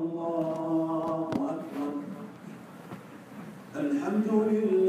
الله أكبر. الحمد لله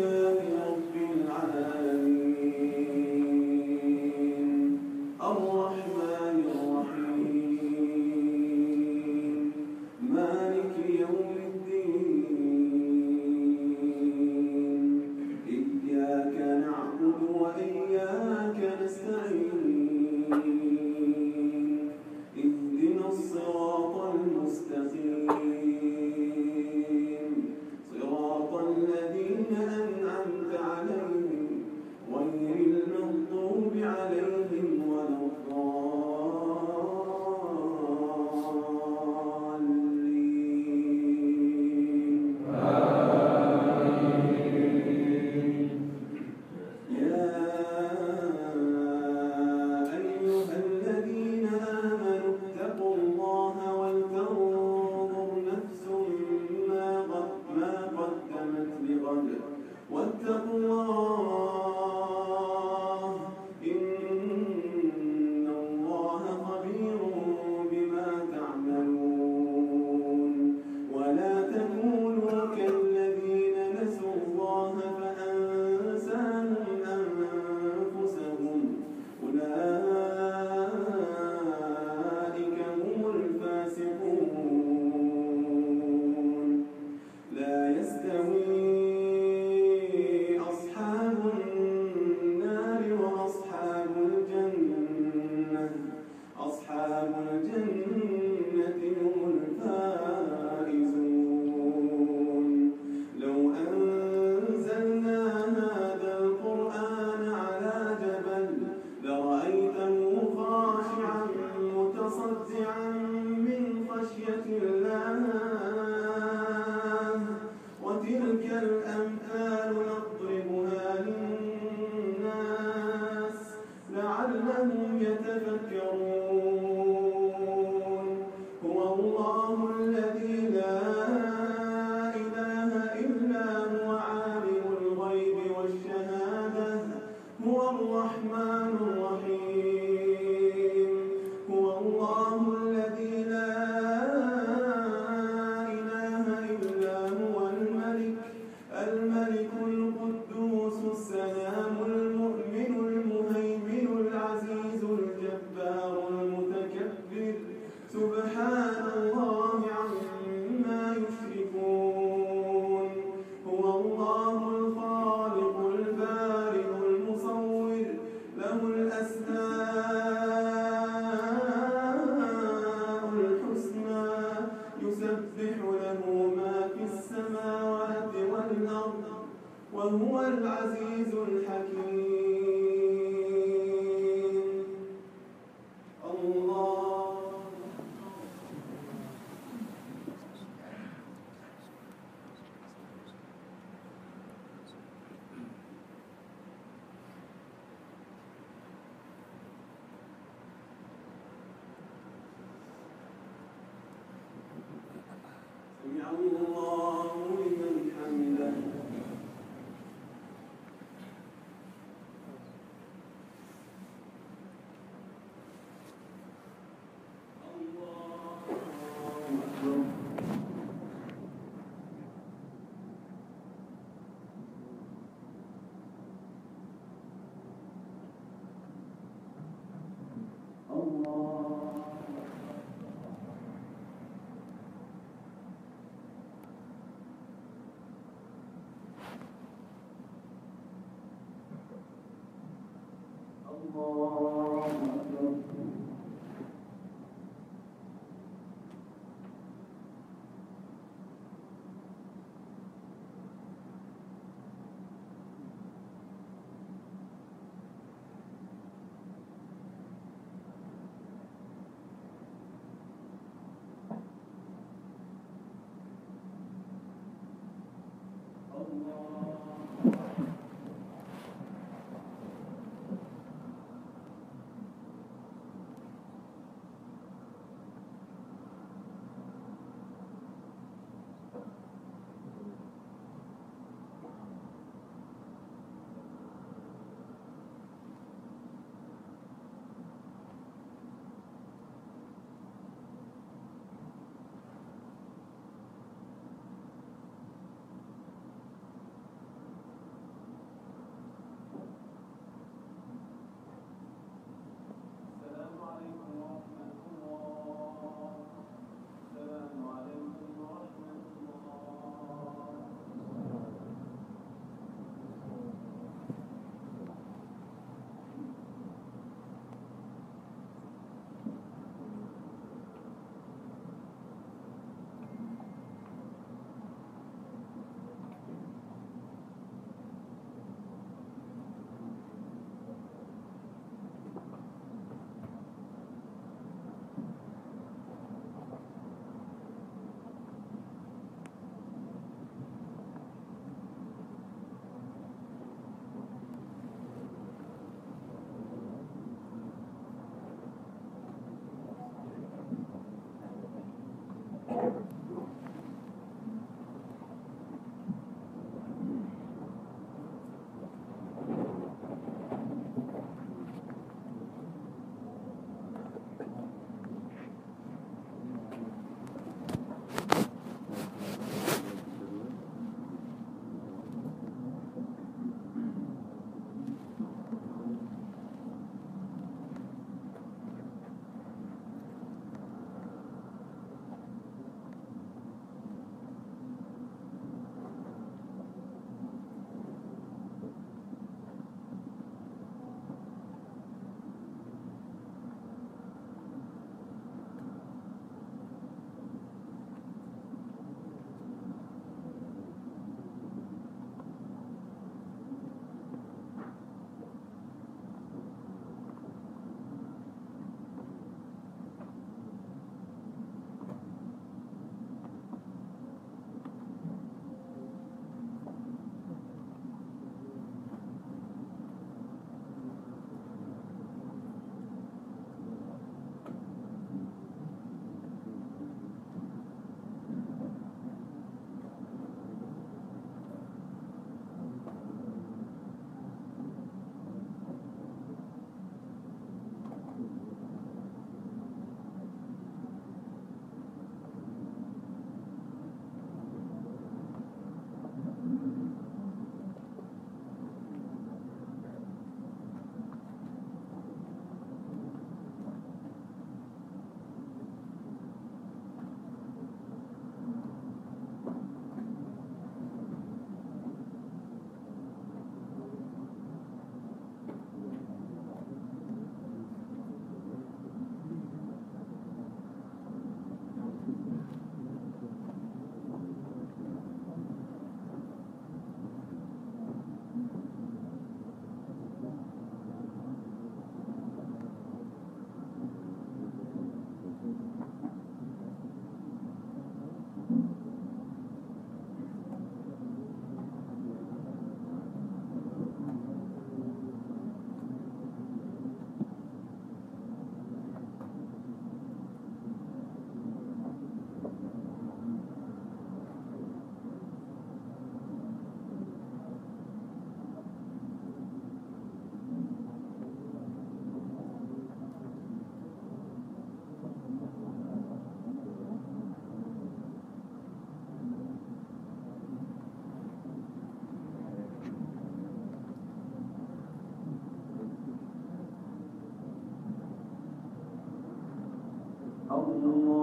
الله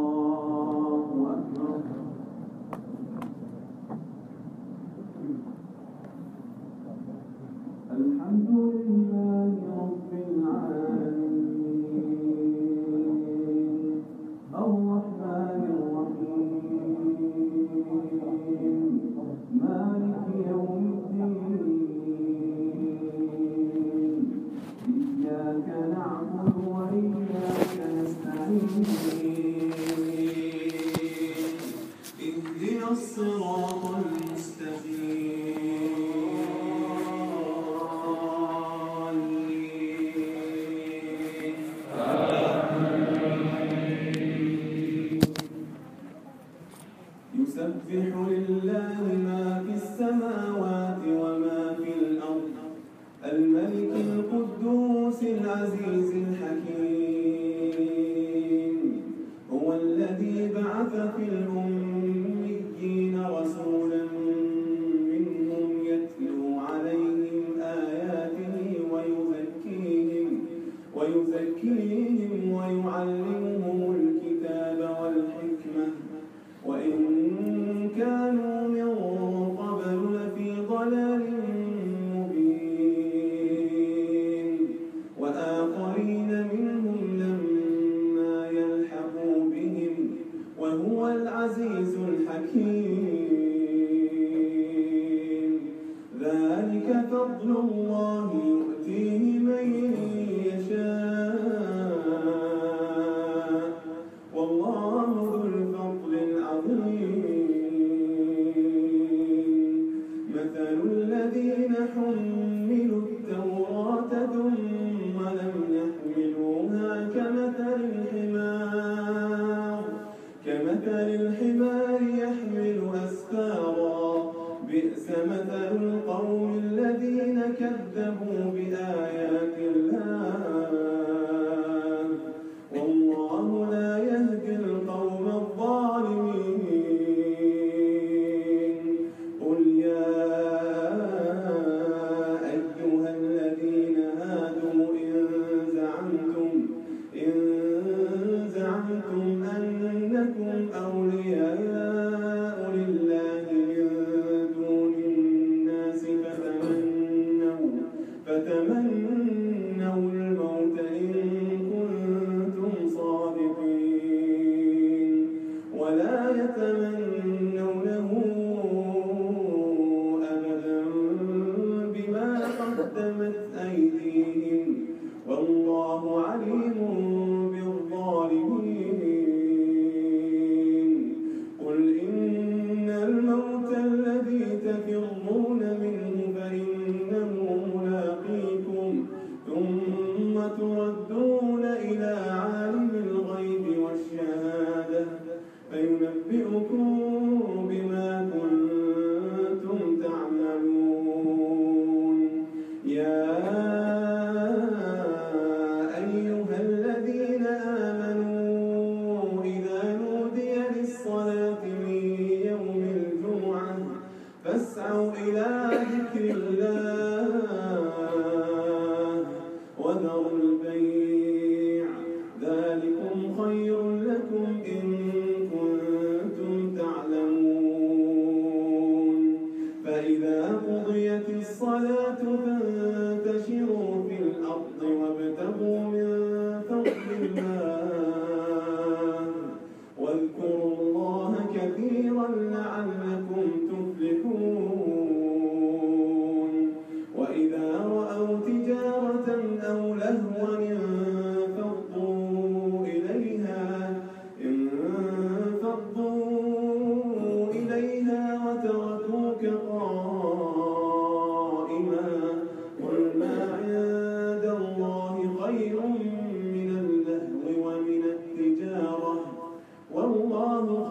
بئس مثل القوم الذين كذبوا بآيات الله.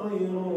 خير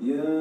Yeah.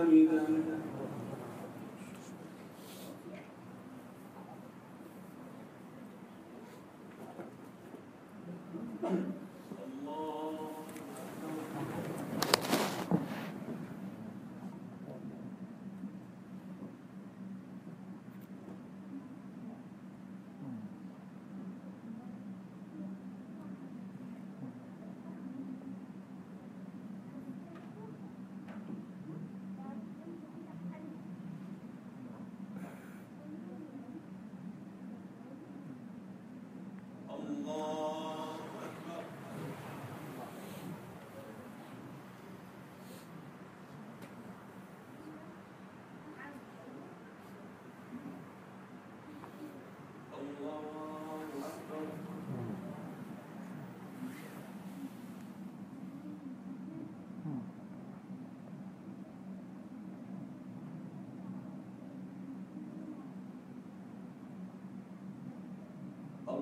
حمدا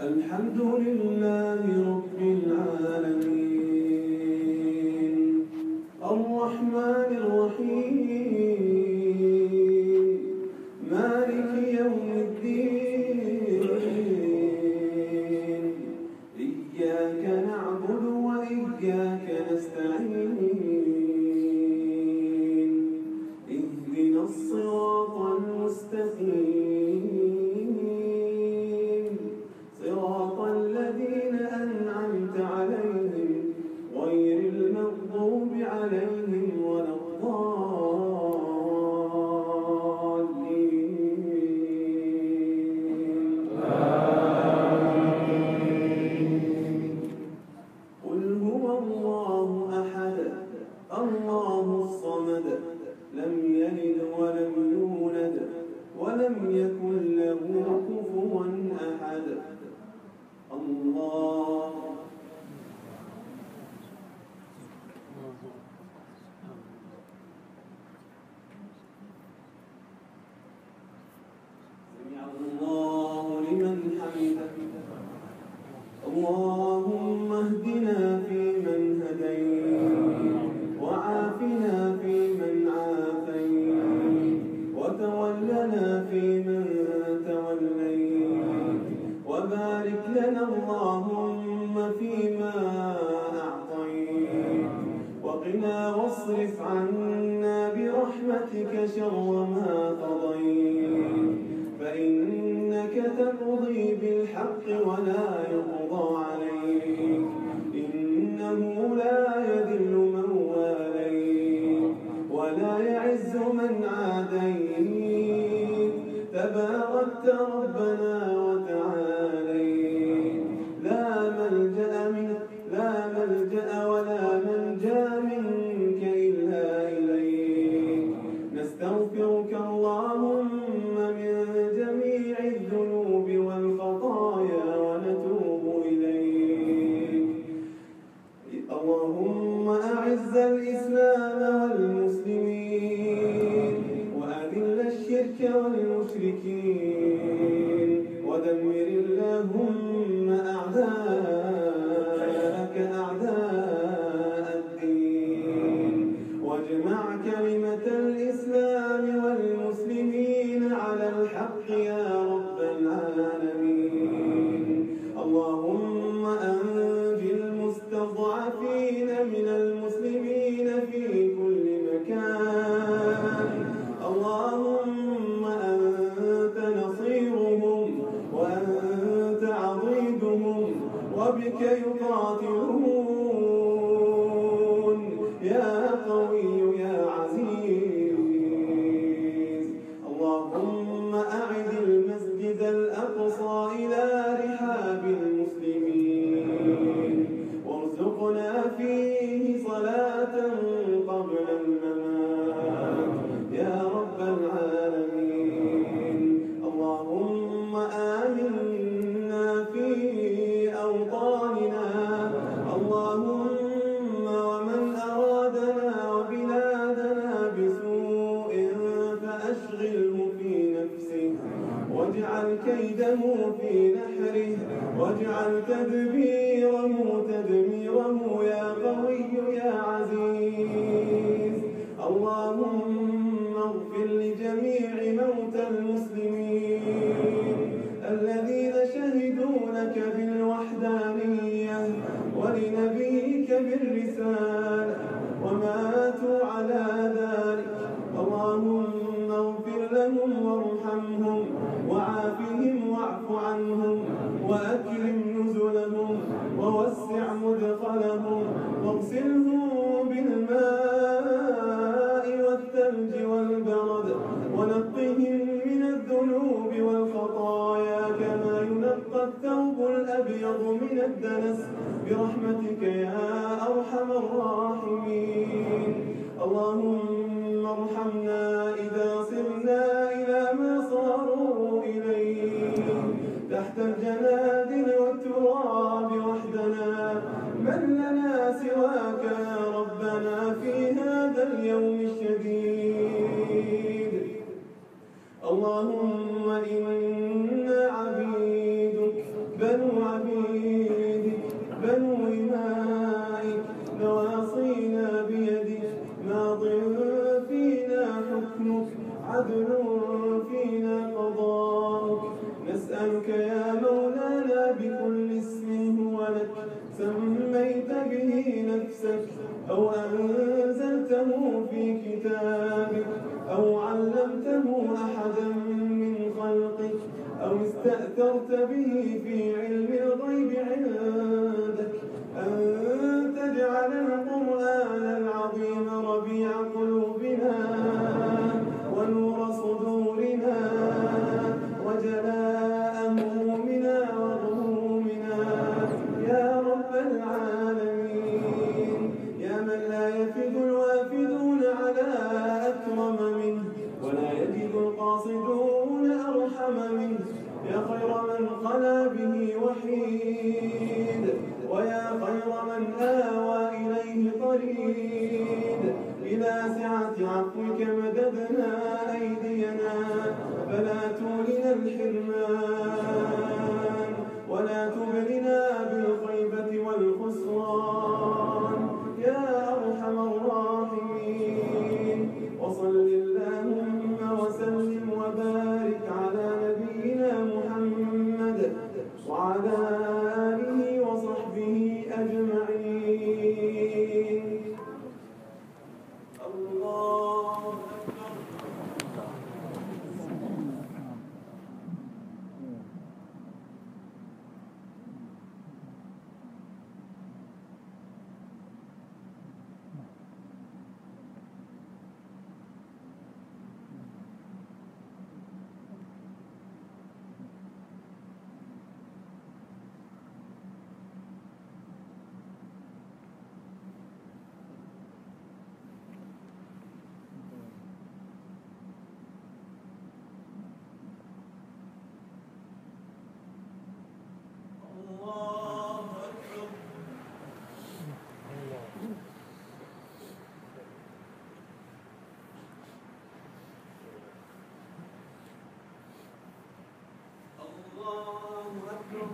الحمد لله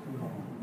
أكبر